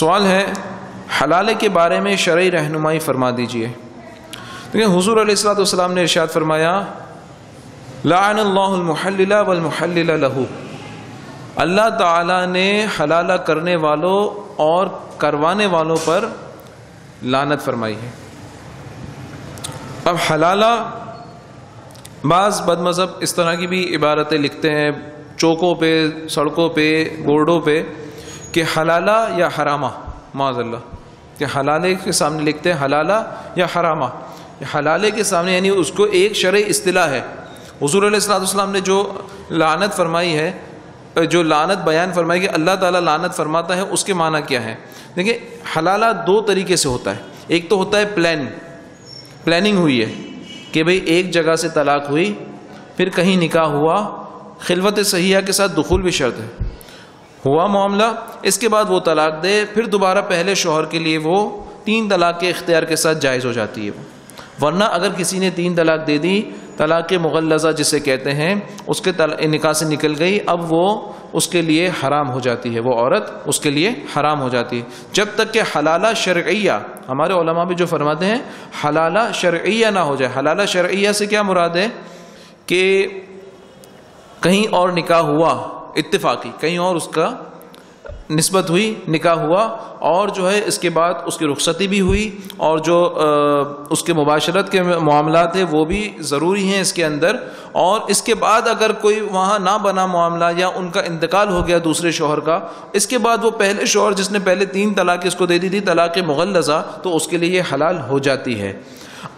سوال ہے، حلالے کے بارے میں شرعی رہنمائی فرما دیجیے۔ لیکن حضور علیہ السلاۃ والسلام نے ارشاد فرمایا، لعن اللہ المحلل والمحلل له اللہ تعالیٰ نے حلالہ کرنے والوں اور کروانے والوں پر لانت فرمائی ہے۔ اب حلالہ، بعض بد مذہب اس طرح کی بھی عبارتیں لکھتے ہیں، چوکوں پہ، سڑکوں پہ بورڈوں پہ۔ کہ حلالہ یا حرامہ؟ معاذ اللہ کہ حلالے کے سامنے لکھتے ہیں حلالہ یا حرامہ؟ حلالے کے سامنے یعنی اس کو ایک شرع اصطلاح ہے۔ حضور علیہ السلاۃ والسلام نے جو لعنت فرمائی ہے، جو لعنت بیان فرمائی کہ اللہ تعالیٰ لعنت فرماتا ہے، اس کے معنی کیا ہے دیکھیں، حلالہ دو طریقے سے ہوتا ہے۔ ایک تو ہوتا ہے پلان، پلاننگ ہوئی ہے کہ بھئی ایک جگہ سے طلاق ہوئی، پھر کہیں نکاح ہوا، خلوت صحیحہ کے ساتھ دخول بھی شرط ہے۔ ہوا معاملہ۔ اس کے بعد وہ طلاق دے، پھر دوبارہ پہلے شوہر کے لیے وہ تین طلاق کے اختیار کے ساتھ جائز ہو جاتی ہے وہ۔ ورنہ اگر کسی نے تین طلاق دے دی، طلاق مغلزہ جسے کہتے ہیں، اس کے نکاح سے نکل گئی، اب وہ اس کے لیے حرام ہو جاتی ہے۔ وہ عورت اس کے لیے حرام ہو جاتی ہے۔ جب تک کہ حلالہ شرعیہ، ہمارے علماء بھی جو فرماتے ہیں، حلالہ شرعیہ نہ ہو جائے۔ حلالہ شرعیہ سے کیا مراد ہے؟ کہ کہیں اور نکاح ہوا اتفاقی، کہیں اور اس کا نسبت ہوئی، نکاح ہوا، اور جو ہے اس کے بعد اس کی رخصتی بھی ہوئی، اور جو اس کے مباشرت کے معاملات ہیں، وہ بھی ضروری ہیں اس کے اندر، اور اس کے بعد اگر کوئی وہاں نہ بنا معاملہ یا ان کا انتقال ہو گیا دوسرے شوہر کا، اس کے بعد وہ پہلے شوہر جس نے پہلے تین طلاق اس کو دے دی تھی، طلاق مغلزہ تو اس کے لیے یہ حلال ہو جاتی ہے۔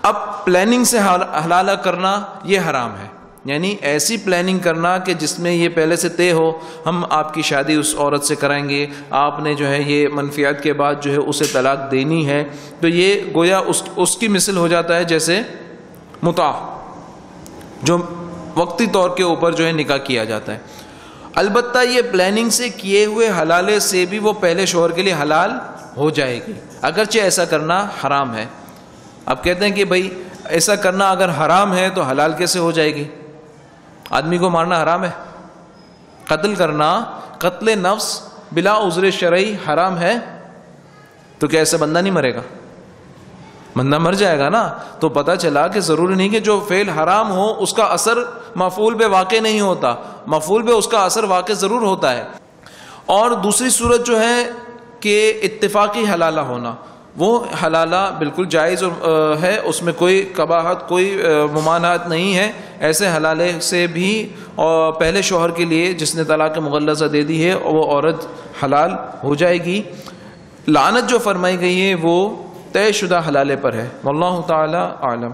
اب پلاننگ سے حلالہ کرنا یہ حرام ہے۔ یعنی ایسی پلاننگ کرنا کہ جس میں یہ پہلے سے طے ہو، ہم آپ کی شادی اس عورت سے کرائیں گے، آپ نے جو ہے یہ منفیات کے بعد جو ہے اسے طلاق دینی ہے۔ تو یہ گویا اس اس کی مثل ہو جاتا ہے جیسے متا، جو وقتی طور کے اوپر جو ہے نکاح کیا جاتا ہے۔ البتہ یہ پلاننگ سے کیے ہوئے حلالے سے بھی وہ پہلے شوہر کے لیے حلال ہو جائے گی۔ اگرچہ ایسا کرنا حرام ہے۔ اب کہتے ہیں کہ بھائی ایسا کرنا اگر حرام ہے تو حلال کیسے ہو جائے گی؟ آدمی کو مارنا حرام ہے۔ قتل کرنا، قتل نفس بلا عذر شرعی حرام ہے۔ تو کیا ایسا بندہ نہیں مرے گا؟ بندہ مر جائے گا نا۔ تو پتہ چلا کہ ضروری نہیں کہ جو فعل حرام ہو، اس کا اثر مفول پہ واقع نہیں ہوتا۔ مفول پہ اس کا اثر واقع ضرور ہوتا ہے۔ اور دوسری صورت جو ہے کہ اتفاقی حلالہ ہونا۔ وہ حلالہ بالکل جائز ہے، اس میں کوئی قباحت، کوئی ممانعت نہیں ہے۔ ایسے حلالے سے بھی پہلے شوہر کے لیے جس نے طلاق مغلزہ دے دی ہے، وہ عورت حلال ہو جائے گی۔ لعنت جو فرمائی گئی ہے، وہ طے شدہ حلالے پر ہے۔ واللہ تعالی عالم